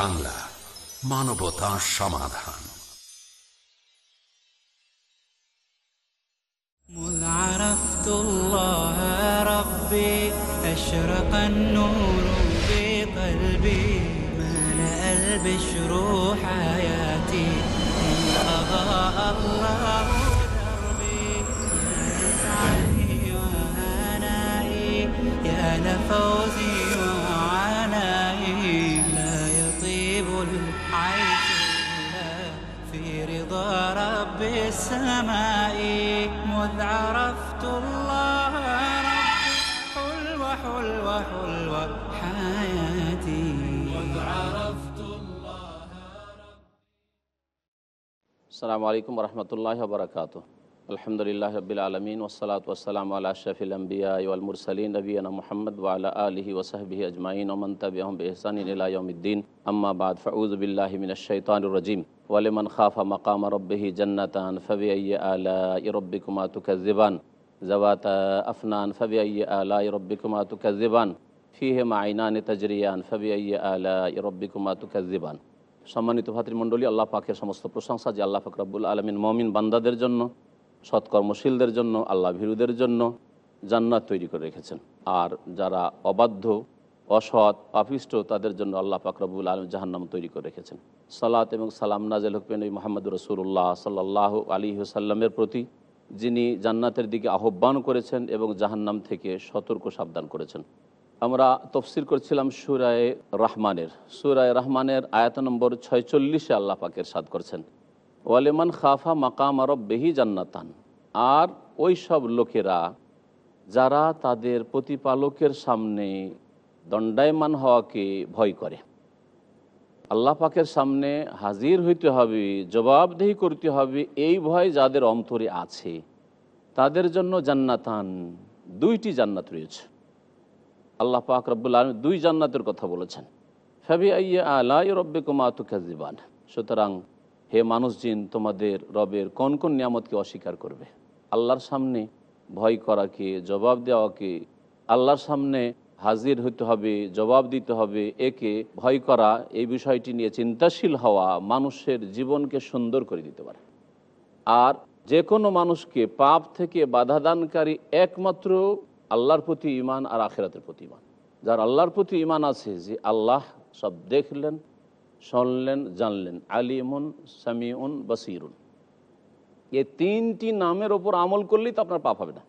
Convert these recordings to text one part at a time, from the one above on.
Piece TV Bangla মানবতা সমাধান مذ عرفت الله ربي أشرق النور في قلبي ملأ البشر حياتي إن أضاء الله السماء مذ عرفت الله ربي حلوة حلوة حلوة حياتي. السلام عليكم ورحمة الله وبركاته. আলহামদুলিল্লাহ রবিল আলমিন ওসলাত ওসালাম আল্লাহ শফিল আম্বিয়া ওয়াল মুরসালিন নবীনা মোহাম্মদ ওয়ালা আলহি ওসাহবি আজমাইন ওমন তবিহম বেহসান ইলায়ুদ্দিন আম্মা বাদ ফাউজ বিল্লাহ মিন শৈতানুর রাজিম ওয়ালিমান খাফা মাকাম রব্বিহি জান্নাতান ফবি আলা রব্বিকুমা তুকাজ্জিবান জাওয়াতা আফনান ফবি আলা রব্বিকুমা তুকাজ্জিবান ফিহিমা আইনান তাজরিয়ান ফবি আলা রব্বিকুমা তুকাজ্জিবান সম্মানিত ভাতৃমণ্ডলী আল্লাহ পাকের সমস্ত প্রশংসা যে আল্লাহ ফাকরাবুল আলমিন মমিন বান্দাদের জন্য সৎকর্মশীলদের জন্য, আল্লাহ ভীরুদের জন্য জান্নাত তৈরি করে রেখেছেন। আর যারা অবাধ্য, অসৎ পাপিষ্ট তাদের জন্য আল্লাহ ফাকরাবুল আলম জাহান্নাম তৈরি করে রেখেছেন। সালাত এবং সালাম নাজেল হুকমেন মোহাম্মদ রসুল্লাহ সাল্লাহ আলী সাল্লামের প্রতি, যিনি জান্নাতের দিকে আহ্বান করেছেন এবং জাহান্নাম থেকে সতর্ক সাবধান করেছেন। আমরা তফসির করছিলাম সুরায় রহমানের। সুরায় রহমানের আয়াত নম্বর ছয়চল্লিশে আল্লাহ পাকের সাদ করছেন। ওয়ালেমান খাফা মাকাম আরব বেহি জান্নাতান। আর ওই সব লোকেরা যারা তাদের প্রতিপালকের সামনে দণ্ডায়মান হওয়াকে ভয় করে। আল্লাহ পাকের সামনে হাজির হইতে হবে, জবাবদেহি করতে হবে এই ভয় যাদের অন্তরে আছে। তাদের জন্য জান্নাতান দুইটি জান্নাত রয়েছে। আল্লাহ পাক রব্বুল আলম দুই জান্নাতের কথা বলেছেন। ফাবি আইয়া আলাই রব্বে কুমাতুকাজিবান সুতরাং হে মানুষ জিন, তোমাদের রবের কোন কোন নিয়ামতকে অস্বীকার করবে? আল্লাহর সামনে ভয় করাকে জবাব দেওয়াকে আল্লাহর সামনে হাজির হতে হবে, জবাব দিতে হবে, একে ভয় করা, এই বিষয়টি নিয়ে চিন্তাশীল হওয়া মানুষের জীবনকে সুন্দর করে দিতে পারে। আর যে কোনো মানুষকে পাপ থেকে বাধাদানকারী একমাত্র আল্লাহর প্রতি ইমান আর আখেরাতের প্রতি ইমান যার আল্লাহর প্রতি ইমান আছে যে আল্লাহ সব দেখলেন শুনলেন, জানলেন। আলিমুন, সামিউন, বসিরুন। এই তিনটি নামের ওপর আমল করলেই তো আপনার পাপ হবে না।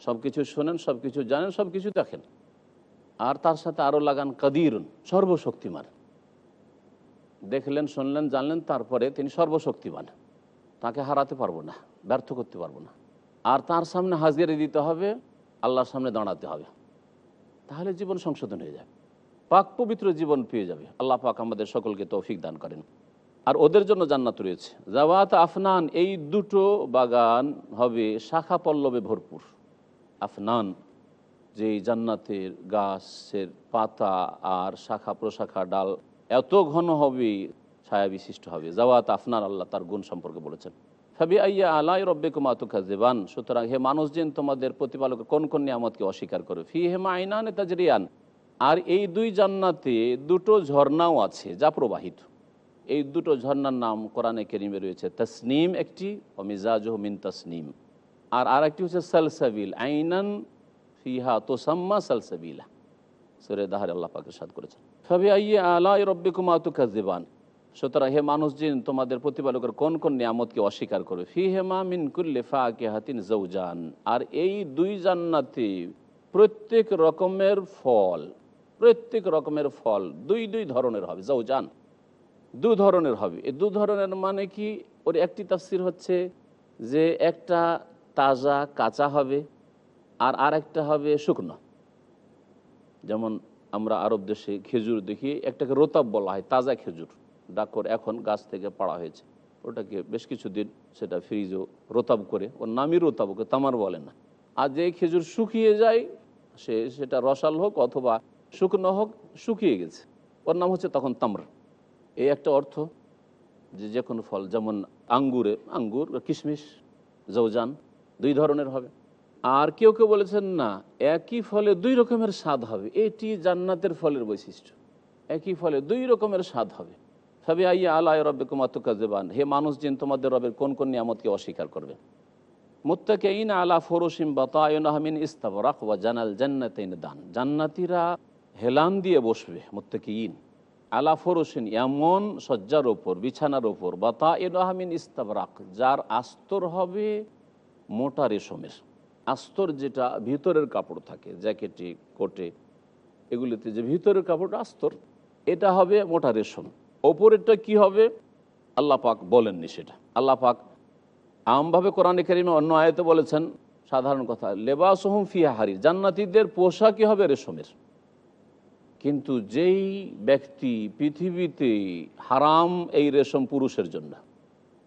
সব কিছু শোনেন সব কিছু জানেন সব কিছু দেখেন। আর তার সাথে আরও লাগান কাদিরুন, সর্বশক্তিমান। দেখলেন, শুনলেন, জানলেন, তারপরে তিনি সর্বশক্তিমান। তাকে হারাতে পারব না, ব্যর্থ করতে পারব না। আর তার সামনে হাজিরে দিতে হবে, আল্লাহর সামনে দাঁড়াতে হবে। তাহলে জীবন সংশোধন হয়ে যাবে। পাক পবিত্র জীবন পেয়ে যাবে। আল্লাহ পাক আমাদের সকলকে তৌফিক দান করেন। আর ওদের জন্য জান্নাত রয়েছে। জাওয়াত আফনান, এই দুটো বাগান হবে শাখা পল্লবে ভরপুর। আফনান, যেই জান্নাতের গাছের পাতা আর শাখা প্রশাখা ডাল, এত ঘন হবে, ছায়া বিশিষ্ট হবে। জাওয়াত আফনান আল্লাহ তার গুণ সম্পর্কে বলেছেন। ফাবি আইয়া আলাই রব্বে কুমাতুকা জেবান সুতরাং হে মানুষ যেন তোমাদের প্রতিপালক কোন কোন নিয়ামতকে অস্বীকার করে ফি হেমা আইনান তাজরিয়ান। আর এই দুই জান্নাতে দুটো ঝর্ণাও আছে, যা প্রবাহিত। এই দুটো ঝর্ণার নাম কোরআনে কেরিমে রয়েছে, তসনিম একটি, ও মিজাজ মিন তসনিম। আর আর একটি হচ্ছে সালসাবিল, আইনান ফিহা তোসাম্মা সালসাবিলা। সুরে দাহার আল্লাহ পাকে সাদ করেছেন। ফাবি আইয়া আলাই রব্বে কুমাতুকা জেবান সুতরাং হে মানুষ জিন, তোমাদের প্রতিপালকের কোন কোন নিয়ামতকে অস্বীকার করবে ফি হেমা মিন কুল্লে ফাকে হাতিন জৌজান আর এই দুই জান্নাতে প্রত্যেক রকমের ফল প্রত্যেক রকমের ফল, দুই দুই ধরনের হবে। জৌজান দু ধরনের হবে। এই দু ধরনের মানে কি? ওর একটি তাফসির হচ্ছে যে একটা তাজা কাঁচা হবে আর আর একটা হবে শুকনো। যেমন আমরা আরব দেশে খেজুর দেখি, একটাকে রোতাব বলা হয়, তাজা খেজুর। ডাকর এখন গাছ থেকে পাড়া হয়েছে। ওটাকে বেশ কিছুদিন সেটা ফ্রিজও রোতাব করে, ওর নামই রোতাব, ওকে তামার বলে না। আর যে খেজুর শুকিয়ে যায়, সে সেটা রসাল হোক অথবা শুকনো হোক, শুকিয়ে গেছে। ওর নাম হচ্ছে তখন তাম্র। এই একটা অর্থ যে যে কোনো ফল, যেমন আঙ্গুরে, আঙ্গুর, কিশমিশ জৌজান দুই ধরনের হবে। আর কেউ কেউ বলেছেন, না, একই ফলে দুই রকমের স্বাদ হবে। এটি জান্নাতের ফলের বৈশিষ্ট্য। একই ফলে দুই রকমের স্বাদ হবে। সবে আইয়া আল্লাহ রব্বে কুমাতুকাজেবান হে মানুষ জিন তোমাদের রবের কোন কোন নিয়ামতকে অস্বীকার করবে মুত্তাকে ইন আলা ফরসিম বাতায়নাহমিন ইস্তাবরাক ওয়া জানাল জান্নাতাইন দান। জান্নাতিরা হেলান দিয়ে বসবে মুত্তাকে ইন আলা ফরসিন এমন শয্যার ওপর, বিছানার ওপর। বাতায়নাহমিন ইস্তাবরাক, যার আস্তর হবে মোটা রেশমের। আস্তর যেটা ভিতরের কাপড় থাকে, জ্যাকেটে, কোটে, এগুলিতে যে ভিতরের কাপড় আস্তর, এটা হবে মোটা রেশম। ওপরেরটা কি হবে? আল্লাহ পাক বলেননি সেটা। আল্লাহ পাক আমভাবে কোরআন কারিমে অন্য আয়তে বলেছেন, সাধারণ কথা লেবাস হুম ফিয়া জান্নাতিদের পোশাকই হবে রেশমের। কিন্তু যেই ব্যক্তি পৃথিবীতে হারাম এই রেশম পুরুষের জন্য,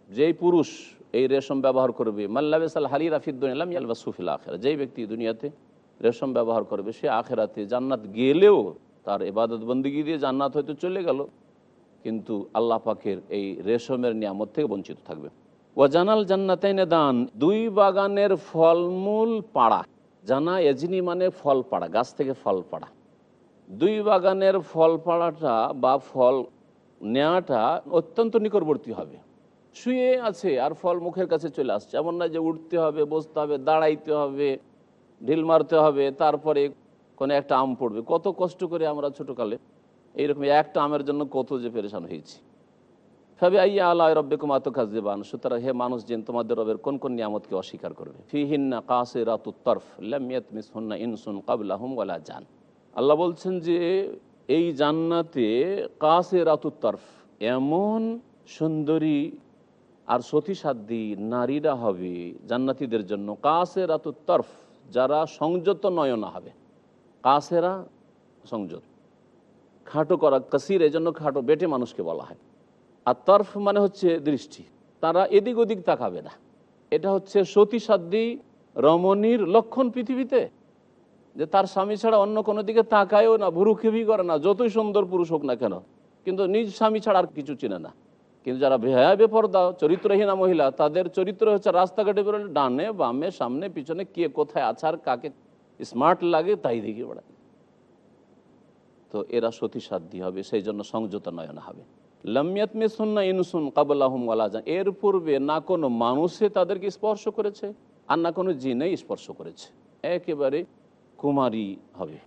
যেই পুরুষ এই রেশম ব্যবহার করবে মাল্লাবেসাল হারি রাফিদ্দিন ইয়ালবা সুফিল আখেরা যেই ব্যক্তি দুনিয়াতে রেশম ব্যবহার করবে, সে আখেরাতে জান্নাত গেলেও তার এবাদত বন্দিগি দিয়ে জান্নাত হয়তো চলে গেল, কিন্তু আল্লাহ পাকের এই রেশমের নিয়ামত থেকে বঞ্চিত থাকবে। ওয়াজানাল জান্নাতাইনে দান, দুই বাগানের ফলমূল পাড়া। জানা এজিনি মানে ফল পাড়া, গাছ থেকে ফল পাড়া। দুই বাগানের ফল পাড়াটা বা ফল নেওয়াটা অত্যন্ত নিকটবর্তী হবে। শুয়ে আছে আর ফল মুখের কাছে চলে আসছে। এমন না যে উঠতে হবে, বসতে হবে, দাঁড়াইতে হবে, ঢিল মারতে হবে, তারপরে কোনো একটা আম পড়বে। কত কষ্ট করে আমরা ছোটোকালে এইরকম একটা আমের জন্য কত যে পেরেশান হয়েছি। সবে আইয়া আল্লাহ রব্বে কুমাত কাজেবান সুতরাং হে মানুষ যেন তোমাদের রবের কোন কোন নিয়ামতকে অস্বীকার করবে? ফিহিন্না কাসে রাতুত্তরফ লামিয়াত মিস হুন্না ইনসুন কাবলাহুম ওয়ালা জান। আল্লাহ বলছেন যে এই জান্নাতে কাসে রাতুত্তরফ এমন সুন্দরী আর সতীসাধ্যী নারীরা হবে জান্নাতীদের জন্য। কাসে রাতুত্তরফ যারা সংযত নয়না হবে। কাসেরা সংযত। খাটো করা, কাসির এই জন্য খাটো বেটে মানুষকে বলা হয়। আর তরফ মানে হচ্ছে দৃষ্টি। তারা এদিক ওদিক তাকাবে না। এটা হচ্ছে সতীসাধ্যী রমণীর লক্ষণ পৃথিবীতে। যে তার স্বামী ছাড়া অন্য কোনো দিকে তাকায়ও না, ভুরুক্ষেপই করে না, যতই সুন্দর পুরুষ হোক না কেন। কিন্তু নিজ স্বামী ছাড়া আর কিছু চিনে না। কিন্তু যারা বেহায়া বেপর্দা, চরিত্রহীনা মহিলা, তাদের চরিত্র হচ্ছে রাস্তাঘাটে বেরোলে ডানে, বামে, সামনে, পিছনে কে কোথায় আছে আর কাকে স্মার্ট লাগে তাই দেখে বেড়ায়। তো এরা সতীসাধ্যী হবে, সেই জন্য সংযত নয়ন হবে। লামিয়াত মেসুন্না ইনসুন কাবুল্লাহম ওয়ালাজান এর পূর্বে না কোনো মানুষে তাদেরকে স্পর্শ করেছে, আর না কোনো জিনেই স্পর্শ করেছে। একেবারে কুমারী হবে।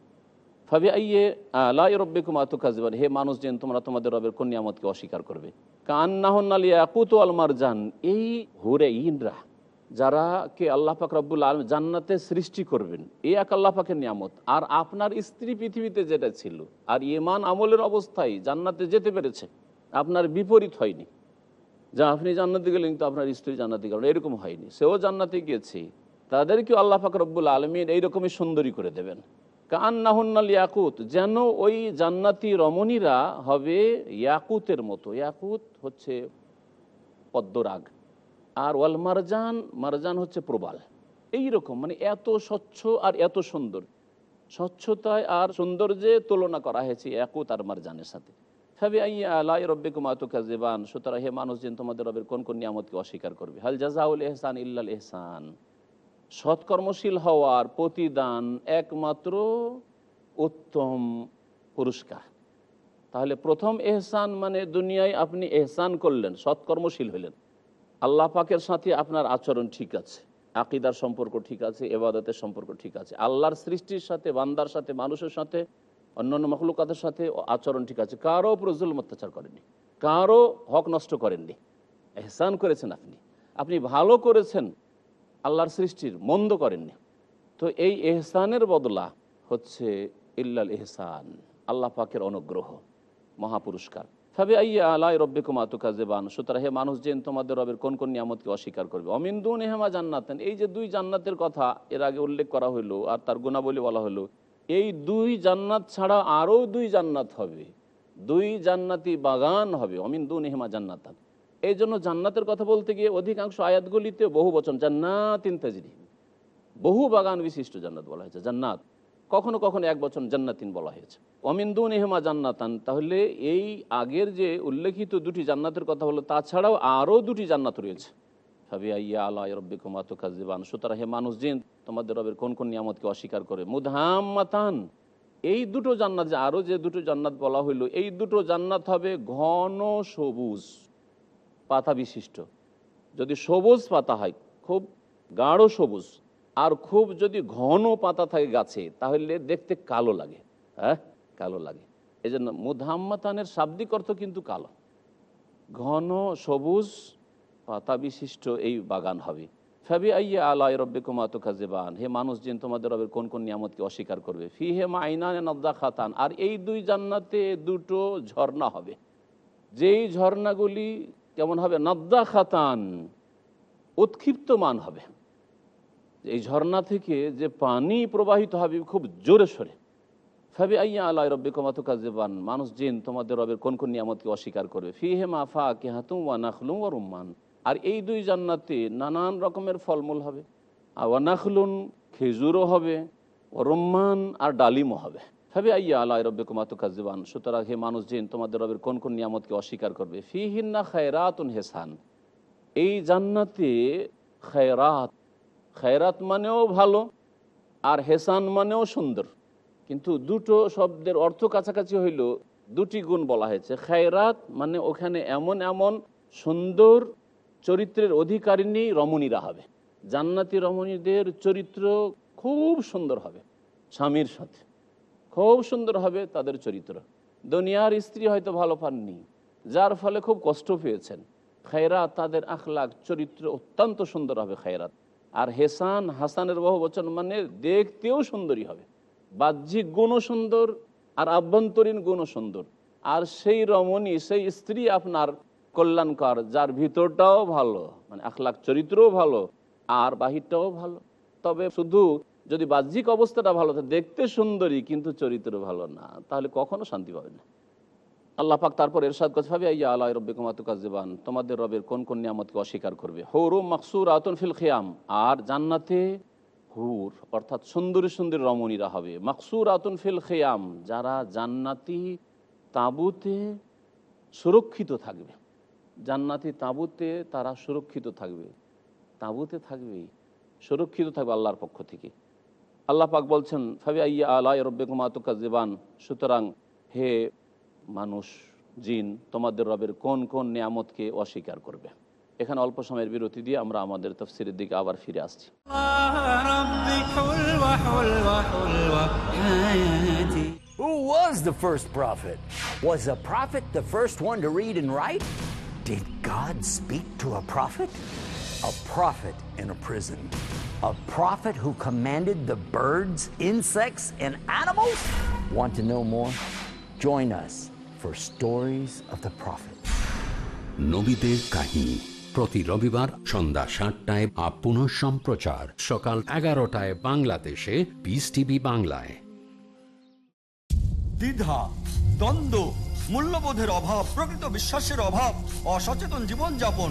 ভাবে আইয়ে আলাই রব্বে কুমাতু কাজবান হে মানুষ যেন তোমরা তোমাদের রবের কোন নিয়ামতকে অস্বীকার করবে। কান্নাহনালিয়া কুতু আলমার জান এই হুরে, ইনরা যারা কে আল্লাহ পাক রব্বুল আলম জান্নাতে সৃষ্টি করবেন এই এক আল্লাহ পাকের নিয়ামত। আর আপনার স্ত্রী পৃথিবীতে যেটা ছিল, আর ইমান আমলের অবস্থায় জান্নাতে যেতে পেরেছে, আপনার বিপরীত হয়নি। যা আপনি জান্নাতে গেলেন, কিন্তু আপনার স্ত্রী জান্নাতে গেলেন এরকম হয়নি। সেও জান্নাতে গিয়েছে তাদেরকেও আল্লাহ পাক রব্বুল আলমিন এইরকমই সুন্দরী করে দেবেন। কান কান্নাহুন্নাল ইয়াকুত, যেন ওই জান্নাতি রমণীরা হবে ইয়াকুতের মতো। ইয়াকুত হচ্ছে পদ্মরাগ, আর ওয়াল মারজান মারজান হচ্ছে প্রবাল। এই রকম মানে এত স্বচ্ছ আর এত সুন্দর। স্বচ্ছতায় আর সৌন্দর্যে তুলনা করা হয়েছে একুত আর মারজানের সাথে। সাবি আইয়া আলাই রব্বে কুমাতু কাজেবান সুতরাং হে মানুষ যেন তোমাদের রবের কোন কোন নিয়ামতকে অস্বীকার করবে? হাল জাজাউল এহসান ইল্লাল এহসান সৎকর্মশীল হওয়ার প্রতিদান একমাত্র উত্তম পুরস্কার। তাহলে প্রথম এহসান মানে দুনিয়ায় আপনি এহসান করলেন, সৎকর্মশীল হলেন। আল্লাহ পাকের সাথে আপনার আচরণ ঠিক আছে, আকিদার সম্পর্ক ঠিক আছে, এবাদতের সম্পর্ক ঠিক আছে। আল্লাহর সৃষ্টির সাথে, বান্দার সাথে, মানুষের সাথে, অন্যান্য মখলুকাতের সাথে আচরণ ঠিক আছে। কারও উপর জুলম অত্যাচার করেননি, কারও হক নষ্ট করেননি। এহসান করেছেন আপনি। আপনি ভালো করেছেন আল্লাহর সৃষ্টির মন্দ করেননি। তো এই এহসানের বদলা হচ্ছে ইল্লাল এহসান, আল্লাহ পাকের অনুগ্রহ, মহাপুরস্কার। তবে আইয়া আলাই রব্বে কুমাতুকা জেবান সুতরাং হে মানুষ যেন তোমাদের রবের কোন কোন নিয়ামতকে অস্বীকার করবে? অমিন্দু নেহেমা জান্নাতেন, এই যে দুই জান্নাতের কথা এর আগে উল্লেখ করা হলো আর তার গুণাবলী বলা হলো এই দুই জান্নাত ছাড়া আরও দুই জান্নাত হবে, দুই জান্নাতি বাগান হবে অমিন্দু নেহেমা জান্নাতান। এই জন্য জান্নাতের কথা বলতে গিয়ে অধিকাংশ আয়াতগুলিতে বহু বচন, জান্নাতিন তাজরি, বহু বাগান বিশিষ্ট জান্নাত বলা হয়েছে, জান্নাত। কখনো কখনো এক বছর জান্নাতিন বলা হয়েছে। অমিন্দু নেহমা জান্নাতান, তাহলে এই আগের যে উল্লেখিত দুটি জান্নাতের কথা হলো, তাছাড়াও আরও দুটি জান্নাত রয়েছে। সাবিয়া ইয়া আল্লাহ রব্বি কুমাত কাজিবান সুতরাং হে মানুষ জিন, তোমাদের রবের কোন কোন নিয়ামতকে অস্বীকার করে। মুধাম্মাতান এই দুটো জান্নাত যে আরও যে দুটো জান্নাত বলা হইল, এই দুটো জান্নাত হবে ঘন সবুজ। পাতা বিশিষ্ট। যদি সবুজ পাতা হয়, খুব গাঢ় সবুজ, আর খুব যদি ঘন পাতা থাকে গাছে, তাহলে দেখতে কালো লাগে। হ্যাঁ? কালো লাগে। এই জন্য মুধাম্মাতানের শাব্দিক অর্থ কিন্তু কালো। ঘন, সবুজ, পাতা বিশিষ্ট এই বাগান হবে। ফাবি আইয়া আলাই রব্বে কুমাতো কাজেবান হে মানুষ, জিন, তোমাদের রবের কোন কোন নিয়ামতকে অস্বীকার করবে? ফি হে মাইনানে নদ্দা খাতান আর এই দুই জান্নাতে দুটো ঝর্ণা হবে। যেই ঝর্ণাগুলি কেমন হবে? নদ্দা খাতান উৎক্ষিপ্তমান হবে। এই ঝর্ণা থেকে যে পানি প্রবাহিত হবে খুব জোরে সরে। ফাবি আইয়া আল্লাহ রব্বে কমাতু কাজেবান মানুষ জিন, তোমাদের রবের কোন কোন নিয়ামতকে অস্বীকার করবে? ফি হে মা ফা কে হাতুম ওয়া নাখলুম ওয়া রুম্মান। আর এই দুই জান্নাতে নানান রকমের ফলমূল হবে। আর ওয়া নাখলুন, খেজুরও হবে ও রুম্মান, আর ডালিমও হবে। ফাবি আইয়া আল্লাহ রব্বে কমাতু কাজেবান সুতরাং হে মানুষ জিন তোমাদের রবের কোন কোন নিয়ামতকে অস্বীকার করবে? ফি হিন্না খায়রাতুন হেসান। এই জান্নাতে খায়রাত খায়রাত মানেও ভালো আর হেসান মানেও সুন্দর। কিন্তু দুটো শব্দের অর্থ কাছাকাছি হইল, দুটি গুণ বলা হয়েছে। খায়রাত মানে ওখানে এমন এমন সুন্দর চরিত্রের অধিকারিণী রমণীরা হবে। জান্নাতি রমণীদের চরিত্র খুব সুন্দর হবে স্বামীর সাথে। খুব সুন্দর হবে তাদের চরিত্র। দুনিয়ার স্ত্রী হয়তো ভালো পাননি, যার ফলে খুব কষ্ট পেয়েছেন। খায়রাত, তাদের আখলাখ, চরিত্র অত্যন্ত সুন্দর হবে খায়রাত। আর হেসান, হাসানের বহু বচন মানে দেখতেও সুন্দরী হবে। বাহ্যিক গুণও সুন্দর আর আভ্যন্তরীণ গুণও সুন্দর। আর সেই রমণী, সেই স্ত্রী আপনার কল্যাণকর, যার ভিতরটাও ভালো মানে আখলাখ চরিত্রও ভালো, আর বাহিরটাও ভালো। তবে শুধু যদি বাহ্যিক অবস্থাটা ভালো থাকে, দেখতে সুন্দরী কিন্তু চরিত্র ভালো না, তাহলে কখনো শান্তি পাবে না। আল্লাহ পাক তারপর এরশাদ কথা ভাবে ইয়া আল্লাহ রব্বে কুমাতুকাজবান তোমাদের রবের কোন কোন নিয়ামতকে অস্বীকার করবে? হৌরু মাকসুর আতন ফিল খিয়াম আর জান্নাতে হুর, অর্থাৎ সুন্দরী সুন্দরী রমণীরা হবে। মাকসুর আতুন ফিল খেয়াম যারা জান্নাতি তাঁবুতে সুরক্ষিত থাকবে। জান্নাতি তাঁবুতে তারা সুরক্ষিত থাকবে। তাঁবুতে থাকবে সুরক্ষিত থাকবে আল্লাহর পক্ষ থেকে। আল্লাহ পাক বলছেন ফাবি আইয়া আল্লাহ রব্বেকুমা তুকাজিবান সুতরাং হে মানুষ, জিন, তোমাদের রবের কোন কোন নিয়ামতকে অস্বীকার করবে এখানে অল্প সময়ের বিরতি দিয়ে আমরা আমাদের তফসিরের দিকে আবার ফিরে আসছি Who was the first prophet? Was a prophet the first one to read and write? Did God speak to a prophet? A prophet in a prison. A prophet who commanded the birds, insects, and animals? Want to know more? Join us for Stories of the Prophet. নবীদের কাহিনী প্রতি রবিবার সন্ধ্যা সাতটায় up পুনঃ সম্প্রচার সকাল এগারোটায় বাংলাদেশে পিস টিভি বাংলায় দ্বিধা দ্বন্দ্ব মূল্যবোধের অভাব প্রকৃত বিশ্বাসের অভাব অসচেতন জীবনযাপন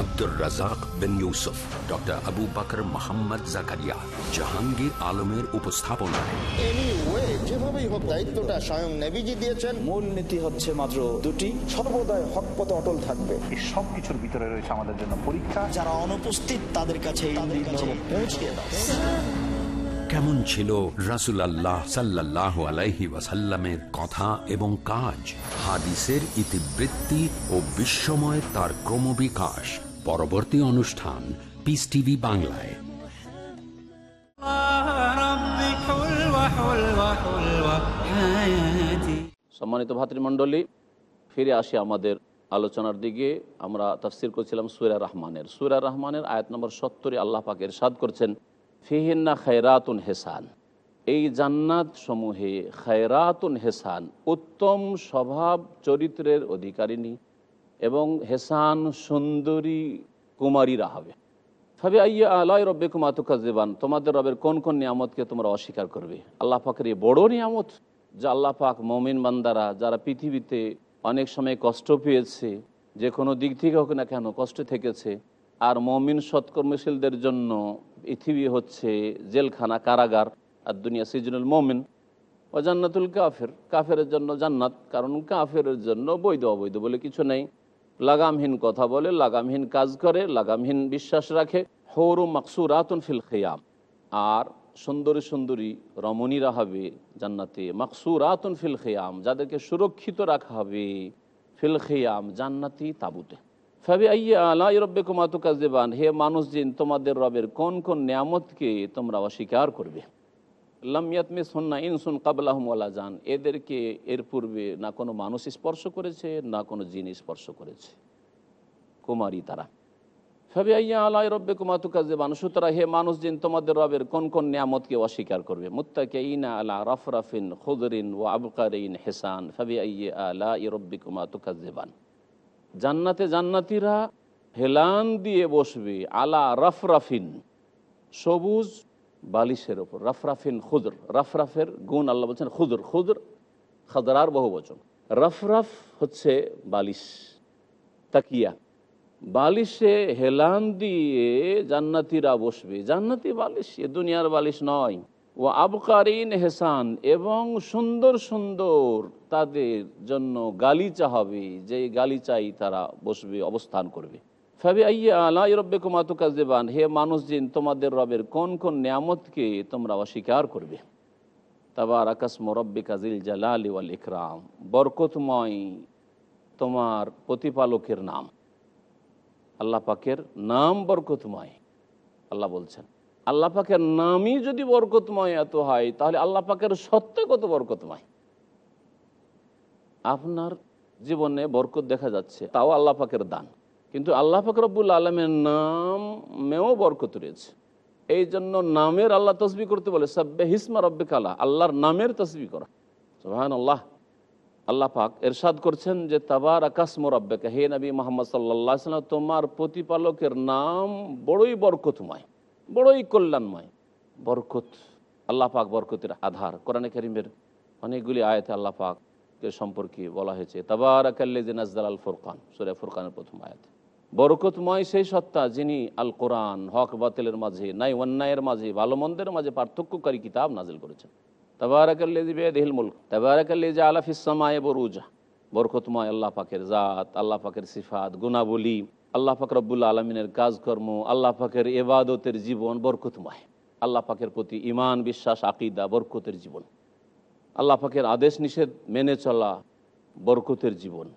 Abdur Razzak bin Yusuf doctor Abu Bakar Mohammad Zakaria Jahangir আলমের উপস্থাপনায়। যেভাবেই হোক দায়িত্বটা স্বয়ং নেভিজি দিয়েছেন। মূল নীতি হচ্ছে মাত্র দুটি সর্বদাই হক পথে অটল থাকবে। এই সব কিছুর ভিতরে রয়েছে আমাদের জন্য পরীক্ষা। যারা অনুপস্থিত তাদের কাছে পৌঁছে দাও। কেমন ছিল রাসুল আল্লাহ সাল্লাহ আলাইহি ওয়াসাল্লামের কথা এবং কাজ? হাদিসের ইতিবৃত্তি ও বিশ্বময় তার ক্রমবিকাশ। পরবর্তী অনুষ্ঠান পিস টিভি বাংলায়। সম্মানিত ভাতৃমণ্ডলী, ফিরে আসি আমাদের আলোচনার দিকে। আমরা তাফসির করছিলাম সুরা রহমানের। সুরা রহমানের আয়াত নম্বর সত্তরে আল্লাহ পাক এরশাদ করছেন, ফিহিন্না খায়রাতুন হেসান। এই জান্নাত সমূহে খায়রাতুন হেসান, উত্তম স্বভাব চরিত্রের অধিকারিণী এবং হেসান সুন্দরী কুমারীরা হবে। ভাবে আইয়া আল্লাহ রব্বে কুমাতুকাজেবান তোমাদের রবের কোন কোন নিয়ামতকে তোমরা অস্বীকার করবে? আল্লাহ পাকের এই বড় নিয়ামত যা আল্লাহ পাক মমিন বান্দারা, যারা পৃথিবীতে অনেক সময় কষ্ট পেয়েছে, যে কোনো দিক থেকে হোক না কেন কষ্ট থেকেছে, আর মমিন সৎকর্মশীলদের জন্য পৃথিবী হচ্ছে জেলখানা, কারাগার, আর দুনিয়া সিজনুল মমিন। ও জান্নাতুল কাফের কাফের জন্য জান্নাত, কারণ কাফের জন্য বৈধ অবৈধ বলে কিছু নেই। লাগামহীন কথা বলে, লাগামহীন কাজ করে, লাগামহীন বিশ্বাস রাখে। হৌরু মাকসুরাতুন ফিল খেয়াম। আর সুন্দরী সুন্দরী রমণীরা হবে জান্নাতে। মাকসুরাতুন ফিল খেয়াম, যাদেরকে সুরক্ষিত রাখা হবে। ফিল খেয়াম জান্নাতি তাবুতে। ফাবি আইয়া আলা রব্বে কুমাতু কাজেবান হে মানুষ জিন, তোমাদের রবের কোন কোন নিয়ামতকে তোমরা অস্বীকার করবে? লামিয়াত মিস হন্না ইনসুন কাবলাহম ওয়ালা জান, এদেরকে এর পূর্বে না কোনো মানুষ স্পর্শ করেছে, না কোনো জিন স্পর্শ করেছে। কুমারী তারা। ফাবি আইয়া আলাই রব্বে কুমাতু কাজেবান সুতরাং হে মানুষ, জিন, তোমাদের রবের কোন কোন নিয়ামতকে অস্বীকার করবে? মুত্তাকে ইনা আলা রফরাফিন খুদরিন ও আবকারিন হেসান ফাবি আইয়া আলা ই রব্বে কুমাতু কাজেবান জান্নাতে জান্নাতিরা হেলান দিয়ে বসবে আলা রফরাফিন, সবুজ বালিশের ওপর রফরাফিন খুদর। রফরাফের গুণ আল্লাহ বলছেন খুদর। খুদর খাদরার বহু বচন। রফরাফ হচ্ছে বালিশ, তাকিয়া। বালিশে হেলান দিয়ে জান্নাতিরা বসবে। জান্নাতি বালিশ এ দুনিয়ার বালিশ নয়। ও আবকারিন হেসান, এবং সুন্দর সুন্দর তাদের জন্য গালিচা হবে। যে গালিচাই তারা বসবে, অবস্থান করবে। ফাবি আইয়া আলা রব্বে কুমাতুকাজেবান হে মানুষ জিন তোমাদের রবের কোন কোন নিয়ামতকে তোমরা অস্বীকার করবে? তাবার আকাশ মরব্বে কাজিল জালালি ওয়াল ইকরাম। বরকতময় তোমার প্রতিপালকের নাম। আল্লাহ পাকের নাম বরকতময়, আল্লাহ বলছেন। আল্লাহ পাকের নামই যদি বরকতময় এত হয়, তাহলে আল্লাহ পাকের সত্য কত বরকতময়? আপনার জীবনে বরকত দেখা যাচ্ছে, তাও আল্লাহ পাকের দান। কিন্তু আল্লাহ পাক রব্বুল আলমের নামেও বরকত রয়েছে। এই জন্য নামের আল্লাহ তসবি করতে বলে, সাব্বে হিসমা রব্বে কালা আল্লাহর নামের তসবি করা। সোহান আল্লাহ আল্লাহ পাক এরশাদ করছেন যে তাবার আকাশ মোরাব্বেকা হে নবী মোহাম্মদ সাল্লাহ সাল্লাম তোমার প্রতিপালকের নাম বড়ই বরকতময়, বড়ই কল্যাণময়। বরকত, আল্লাহ পাক বরকতের আধার। কোরআনে করিমের অনেকগুলি আয়তে আল্লাহ পাকের সম্পর্কে বলা হয়েছে তাবার আকাল্লে নাজদাল আল ফুরকান, সুরে ফুরকানের প্রথম আয়াত। বরকতময় সেই সত্তা যিনি আল কোরআন হক বাতিলের মাঝে নাই অন্যায়ের মাঝে ভালো মন্দের মাঝে পার্থক্যকারী কিতাব নাজিল করেছেন। বরকতময় জাত গুণাবলী, আল্লাহ কাজকর্ম এবাদতের জীবন বরকতময়। প্রতি বিশ্বাস, আকিদা বরকতের জীবন। আল্লাহ পাকের আদেশ নিষেধ মেনে চলা বরকতের জীবন।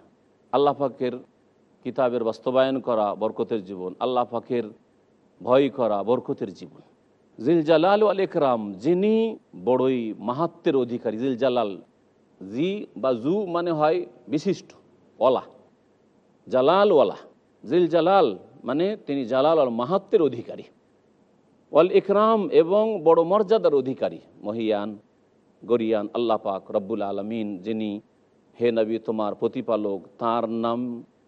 আল্লাহ পাকের কিতাবের বাস্তবায়ন করা বরকতের জীবন, আল্লাহ পাকের ভয় করা বরকতের জীবন। জিল জালাল আল একরাম যিনি বড়ই মাহাত্মের অধিকারী জিল জালাল জি বা জু মানে হয় বিশিষ্ট ওলা জালাল ওয়ালা। জিল জালাল মানে তিনি জালাল আল মাহাত্মের অধিকারী। ওয়াল ইকরাম এবং বড় মর্যাদার অধিকারী, মহিয়ান, গরিয়ান, আল্লাহ পাক রব্বুল আলমিন, যিনি হে নবী তোমার প্রতিপালক, তার নাম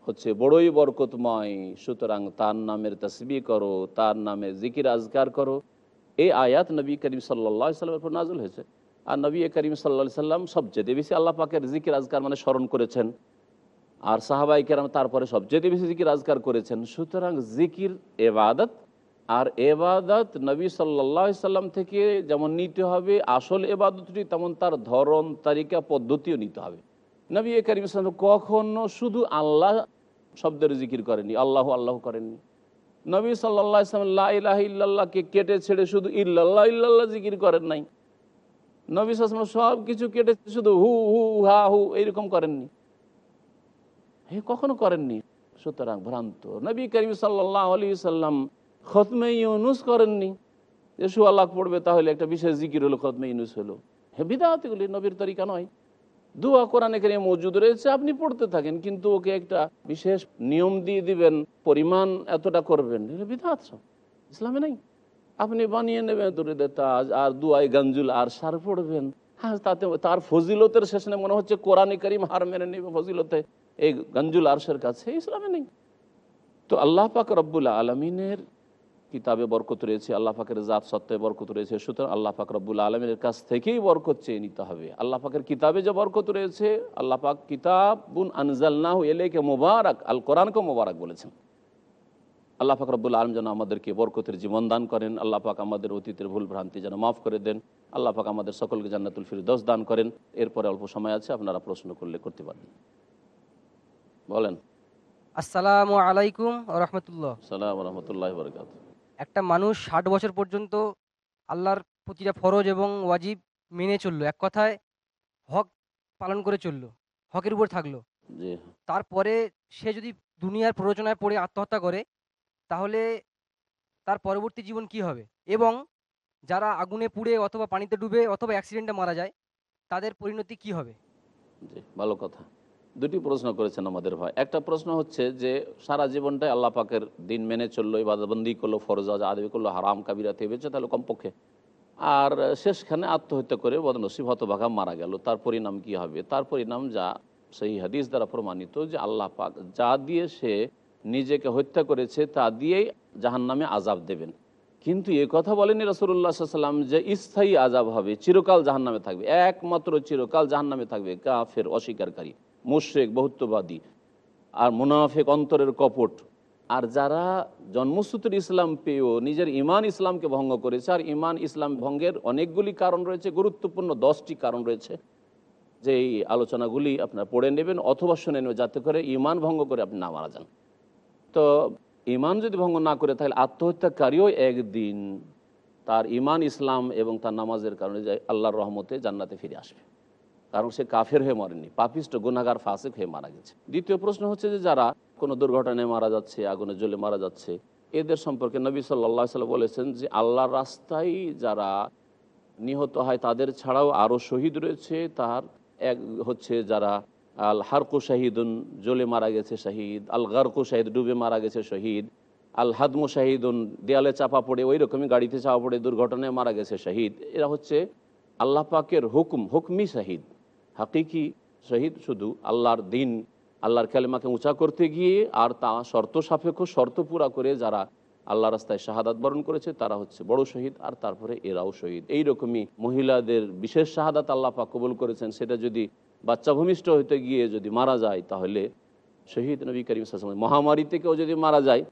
হচ্ছে, বড়ই বরকতময়। সুতরাং তার নামের তসবি করো, তার নামে জিকির আজগার করো। এই আয়াত নবী করিম সাল্লা সাল্লামের উপর নাজল হয়েছে। আর নবী করিম সাল্লা সাল্লাম সবচেয়ে বেশি আল্লাহ পাকের জিকির আজগার মানে স্মরণ করেছেন। আর সাহাবাই কেরাম তারপরে সবচেয়ে বেশি জিকির আজগার করেছেন। সুতরাং জিকির এবাদত, আর এবাদত নবী সাল্লাহ সাল্লাম থেকে যেমন নিতে হবে, আসল এবাদতটি তেমন তার ধরন, তালিকা, পদ্ধতিও নিতে হবে। নবী করিম সাল্লাম কখনো শুধু আল্লাহ শব্দের জিকির করেনি আল্লাহ আল্লাহ করেননি। নবী সাল্লাহ ইলাহ ইল্লাহকে কেটে ছেড়ে শুধু ইল্লাল্লাহ ইল্লাল্লাহ জিকির করেন নাই। নবী সাল্লাম সব কিছু কেটে শুধু হু হু, হা, হু এইরকম করেননি। হে, কখনো করেননি? সুতরাং ভ্রান্ত, নবী করিম সাল্লাহ আলী সাল্লাম খতমে ইউনুস করেননি। যে, সুয়াল্লাহ পড়বে তাহলে একটা বিশেষ জিকির হলো, খতমে ইউনুস হলো। হ্যাঁ বিদাহতগুলি নবীর তরিকা নয়। দোয়া কোরআন এখানে মজুদ রয়েছে, আপনি পড়তে থাকেন, কিন্তু ওকে একটা বিশেষ নিয়ম দিয়ে দিবেন, পরিমাণ এতটা করবেন বিধাত সব, ইসলামে নেই। আপনি বানিয়ে নেবেন দরিদের তাজ, আর দুয়াই গঞ্জুল আর সার পড়বেন। হ্যাঁ তাতে তার ফজিলতের শেষে মনে হচ্ছে কোরআনে করিম হার মেনে নেবে ফজিলতে। এই গঞ্জুল আরশের কাছে ইসলামে নেই। তো আল্লাহ পাক রব্বুল আলমিনের কিতাবে বরকত রয়েছে আল্লাহ পাকের জাত সত্ত্বে বরকত রয়েছে। সুতরাং আল্লাহ পাক রব্বুল আলমিনের কাছ থেকেই বরকত চেয়ে নিতে হবে। আল্লাহ পাকের কিতাবে যে বরকত রয়েছে আল্লাহ পাক কিতাবুন আনজালনাহু এলেকে মোবারক আল কোরআনকে মোবারক বলেছেন। আল্লাহ পাক রব্বুল আলম যেন আমাদেরকে বরকতের জীবন দান করেন আল্লাহ পাক আমাদের অতীতের ভুল ভ্রান্তি যেন মাফ করে দেন আল্লাহ পাক আমাদের সকলকে জান্নাতুল ফিরদৌস দান করেন। এরপরে অল্প সময় আছে আপনারা প্রশ্ন করলে করতে পারেন বলেন। আসসালামু আলাইকুম রহমতুল্লাহ। সালাম রহমতুল্লাহ বরকাত একটা মানুষ ষাট বছর পর্যন্ত আল্লাহর প্রতিটা ফরজ এবং ওয়াজিব মেনে চলল এক কথায় হক পালন করে চলল হকের উপর থাকল। তারপরে সে যদি দুনিয়ার প্ররোচনায় পড়ে আত্মহত্যা করে তাহলে তার পরবর্তী জীবন কি হবে? এবং যারা আগুনে পুড়ে অথবা পানিতে ডুবে অথবা অ্যাক্সিডেন্টে মারা যায় তাদের পরিণতি কি হবে? ভালো কথা। দুটি প্রশ্ন করেছেন আমাদের ভাই। একটা প্রশ্ন হচ্ছে যে, সারা জীবনটাই আল্লাহ পাকের দিন মেনে চলল, ইবাদতবন্দি করল, ফরজ আদবি করল, হারাম, কাবিরা থেকে বেঁচে তাহলে কমপক্ষে। আর শেষখানে আত্মহত্যা করে বদনসিব হতভাগা মারা গেল। তার পরিণাম কি হবে? তার পরিণাম যা সেই হাদিস দ্বারা প্রমাণিত যে আল্লাহ পাক যা দিয়ে সে নিজেকে হত্যা করেছে, তা দিয়েই জাহান নামে আজাব দেবেন। কিন্তু এ কথা বলেনি রসুল্লাহ সাল্লাম যে স্থায়ী আজাব হবে, চিরকাল জাহান নামে থাকবে। একমাত্র চিরকাল জাহান নামে থাকবে, কাফের, অস্বীকারী। মুশ্রেক, বহুত্ববাদী আর মুনাফেক অন্তরের কপট। আর যারা জন্মসূত্রে ইসলাম পেয়েও নিজের ইমান ইসলামকে ভঙ্গ করেছে, আর ইমান ইসলাম ভঙ্গের অনেকগুলি কারণ রয়েছে, গুরুত্বপূর্ণ দশটি কারণ রয়েছে, যে এই আলোচনাগুলি আপনার পড়ে নেবেন অথবা শুনে নেবেন, যাতে করে ইমান ভঙ্গ করে আপনি না মারা যান। তো ইমান যদি ভঙ্গ না করে, তাহলে আত্মহত্যাকারীও একদিন তার ইমান ইসলাম এবং তার নামাজের কারণে আল্লাহর রহমতে জান্নাতে ফিরে আসবে। কারণ সে কাফের হয়ে মরেনি, পাপিষ্ট গুনাগার ফাসেক হয়ে মারা গেছে। দ্বিতীয় প্রশ্ন হচ্ছে যে যারা কোনো দুর্ঘটনায় মারা যাচ্ছে, আগুনে জ্বলে মারা যাচ্ছে, এদের সম্পর্কে নবী সাল্লাহ সাল্লাম বলেছেন যে আল্লাহর রাস্তায় যারা নিহত হয়, তাদের ছাড়াও আরও শহীদ রয়েছে। তার এক হচ্ছে যারা আল হারকু শাহিদুন, জ্বলে মারা গেছে শহীদ, আল গারকু শাহিদ, ডুবে মারা গেছে শহীদ, আল হাদমু শাহিদুন, দেয়ালে চাপা পড়ে ওই রকমই গাড়িতে চাপা পড়ে দুর্ঘটনায় মারা গেছে শহীদ। এরা হচ্ছে আল্লাহ পাকের হুকুম, হুকমি শাহিদ। হাকিকি শহীদ শুধু আল্লাহর দিন আল্লাহর কালেমাকে উঁচা করতে গিয়ে আর তা শর্ত সাপেক্ষ শর্ত পুরা করে যারা আল্লাহ রাস্তায় শাহাদাত বরণ করেছে তারা হচ্ছে বড় শহীদ আর তারপরে এরাও শহীদ। এই রকমই মহিলাদের বিশেষ শাহাদাত আল্লাহ পাক কবুল করেছেন। সেটা যদি বাচ্চা ভূমিষ্ঠ হতে গিয়ে যদি মারা যায় তাহলে শহীদ নবী করিম সাসম মহামারী থেকেও যদি মারা যায়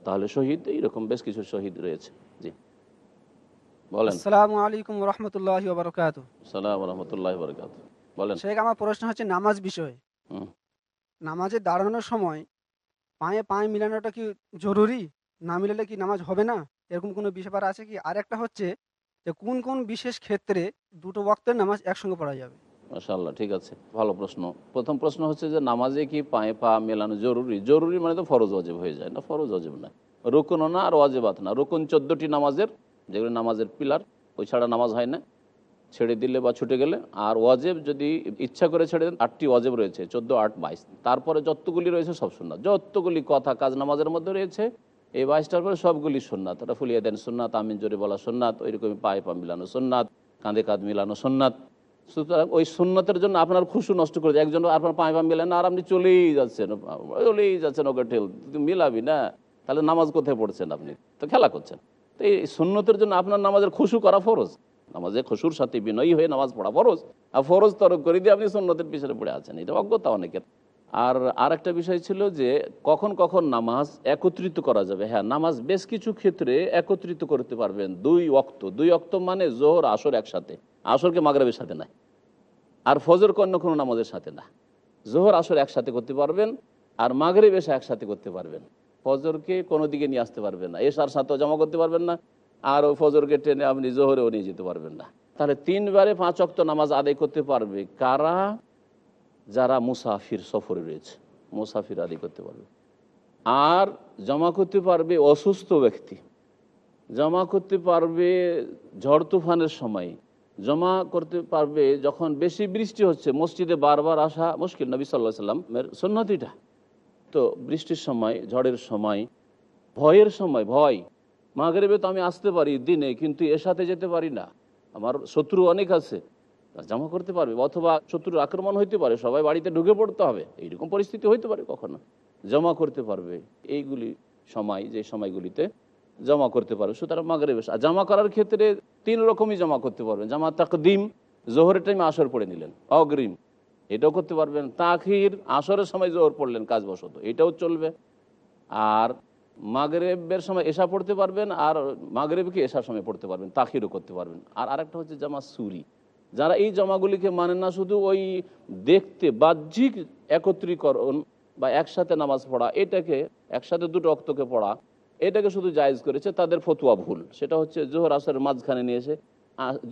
তাহলে শহীদ এইরকম বেশ কিছু শহীদ রয়েছে। জি। বলেন। আসসালামু আলাইকুম রহমতুল্লাহ বারকাত সালাম রহমতুল্লাহ বরকাত বলেন। শেখ আমার প্রশ্ন হচ্ছে নামাজ বিষয়ে। নামাজে দাঁড়ানোর সময় পায়ে পায়ে মিলানোটা কি জরুরি? না মিলালে কি নামাজ হবে না? এরকম কোনো বিষয় আছে কি? আর একটা হচ্ছে যে কোন কোন বিশেষ ক্ষেত্রে দুটো বক্তের নামাজ একসঙ্গে পড়া যাবে? মাশাল্লাহ ঠিক আছে। ভালো প্রশ্ন। প্রথম প্রশ্ন হচ্ছে যে নামাজে কি পায়ে পা মেলানো জরুরি? জরুরি মানে তো ফরজ অজেব হয়ে যায় না ফরজ অজেব না রুকুনও না আর অজেবাত না। রুকুন চোদ্দটি নামাজের যেগুলো নামাজের পিলার ওই ছাড়া নামাজ হয় না। ছেড়ে দিলে বা ছুটে গেলে, আর ওয়াজেব যদি ইচ্ছা করে ছেড়ে দেন, আটটি ওয়াজেব রয়েছে, চোদ্দ, আট, বাইশ। তারপরে যতগুলি রয়েছে সব সুন্নাত। যতগুলি কথা কাজ নামাজের মধ্যে রয়েছে, এই বাইশটার পরে সবগুলি সুন্নাত। ওটা ফুলিয়ে দেন সুন্নাত, আমিন জোরে বলা সুন্নাত, ওইরকমই পায়ে পা মিলানো সুন্নাত, কাঁধে কাঁধ মিলানো সুন্নাত। সুতরাং ওই সুন্নতের জন্য আপনার খুশু নষ্ট করে দেয়। একজন আপনার পায়ে পা মিলেন আর আপনি চলেই যাচ্ছেন চলেই যাচ্ছেন ওকে ঠেল মিলাবি না, তাহলে নামাজ কোথায় পড়ছেন আপনি? তো খেলা করছেন। তো এই সুন্নতের জন্য আপনার নামাজের খুশু করা ফরজ। নামাজে খুশুর সাথে বিনয়ী হয়ে নামাজ পড়া ফরজ। আর ফরজ তরক করে দিয়ে আপনি সুন্নতের পিছনে পড়ে আছেন, এটা অজ্ঞতা অনেকের। আর আর একটা বিষয় ছিল যে, কখন কখন নামাজ একত্রিত করা যাবে। হ্যাঁ নামাজ বেশ কিছু ক্ষেত্রে একত্রিত করতে পারবেন দুই অক্ত দুই অক্ত মানে জোহর, আসর একসাথে। আসরকে মাগরাবের সাথে নাই। আর ফজর অন্য কোনো নামাজের সাথে না। জোহর, আসর একসাথে করতে পারবেন, আর মাগরিব এসে একসাথে করতে পারবেন। ফজরকে কোনো দিকে নিয়ে আসতে পারবেন না। এসার সাথেও জমা করতে পারবেন না। আর ওই ফজরকে টেনে আপনি জোহরেও নিয়ে যেতে পারবেন না। তাহলে তিনবারে পাঁচ অক্ত নামাজ আদায় করতে পারবে কারা? যারা মুসাফির সফরে রয়েছে, মুসাফির আদায় করতে পারবে। আর জমা করতে পারবে অসুস্থ ব্যক্তি। জমা করতে পারবে ঝড় তুফানের সময়। জমা করতে পারবে যখন বেশি বৃষ্টি হচ্ছে, মসজিদে বারবার আসা মুশকিল, নবী সাল্লাহ সাল্লামের সন্ন্যতিটা তো বৃষ্টির সময়, ঝড়ের সময়, ভয়ের সময়, ভয়। মাগরেবে তো আমি আসতে পারি দিনে, কিন্তু এর সাথে যেতে পারি না। আমার শত্রু অনেক আছে জমা করতে পারবে, অথবা শত্রুর আক্রমণ হইতে পারে, সবাই বাড়িতে ঢুকে পড়তে হবে, এইরকম পরিস্থিতি হইতে পারে কখনো। জমা করতে পারবে, এইগুলি সময়, যে সময়গুলিতে জমা করতে পারবে। সুতরাং মাগরেবে, আর জমা করার ক্ষেত্রে তিন রকমই জমা করতে পারবেন। জামা তাকদিম, জোহরের টাইমে আসর পড়ে নিলেন, অগ্রিম, এটাও করতে পারবেন। তাখির, আসরের সময় জোহর পড়লেন কাজ বসত এটাও চলবে। আর মাগরেবের সময় এসা পড়তে পারবেন আর মাগরেবকে এসার সময় পড়তে পারবেন, তাখিরও করতে পারবেন। আর আরেকটা হচ্ছে জামা সুরি। যারা এই জমাগুলিকে মানেন না, শুধু ওই দেখতে বাহ্যিক একত্রীকরণ বা একসাথে নামাজ পড়া, এটাকে একসাথে দুটো অক্তকে পড়া, এটাকে শুধু জায়েজ করেছে তাদের ফতুয়া ভুল। সেটা হচ্ছে জোহর আসরের মাঝখানে নিয়ে এসে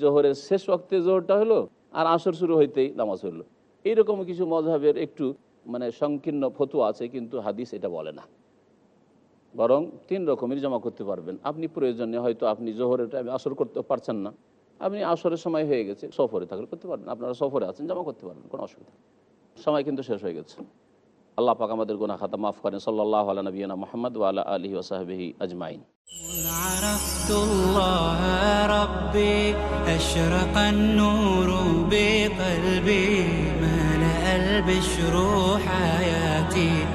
জোহরের শেষ ওক্তে জোহরটা হলো আর আসর শুরু হইতেই নামাজ হলো এইরকম কিছু মজাবের একটু মানে সংকীর্ণ ফতুয়া আছে, কিন্তু হাদিস এটা বলে না। বরং তিন রকমের জমা করতে পারবেন আপনি প্রয়োজনে হয়তো আপনি জোহরের টাইমে আসর করতে পারছেন না আপনি আসরের সময় হয়ে গেছে সফরে থাকলে করতে পারবেন আপনারা সফরে আছেন জমা করতে পারবেন কোনো অসুবিধা নেই। সময় কিন্তু শেষ হয়ে গেছে আল্লাহ পাক আমাদের গুনা খাতা মাফ করেন সাল্লাহ আলা নবীনা মোহাম্মদ ওয়ালা আলহি ওসাহাবিহি আজমাইন عرفت الله ربي أشرق النور بقلبي ملأ البشر حياتي مذ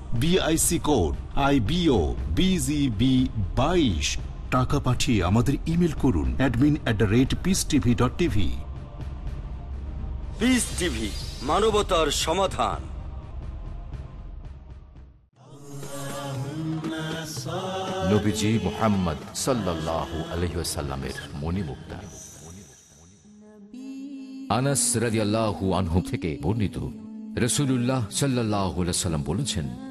BIC code I BO BGB বাইশ. টাকা পাঠিয়ে আমাদের ইমেল করুন admin at the rate peace TV dot TV peace TV মানবতার সমাধান। নবীজি মোহাম্মদ আলহিসাল্লামের মণিমুক্তা। আনাস রাদিয়াল্লাহু আনহু থেকে বর্ণিত রসুল্লাহ সাল্লাহ সাল্লাম বলেছেন